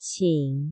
请